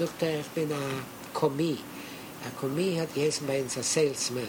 sagt er, ich bin ein Kommi. Ein Kommi hat geheißen bei uns ein Salesman.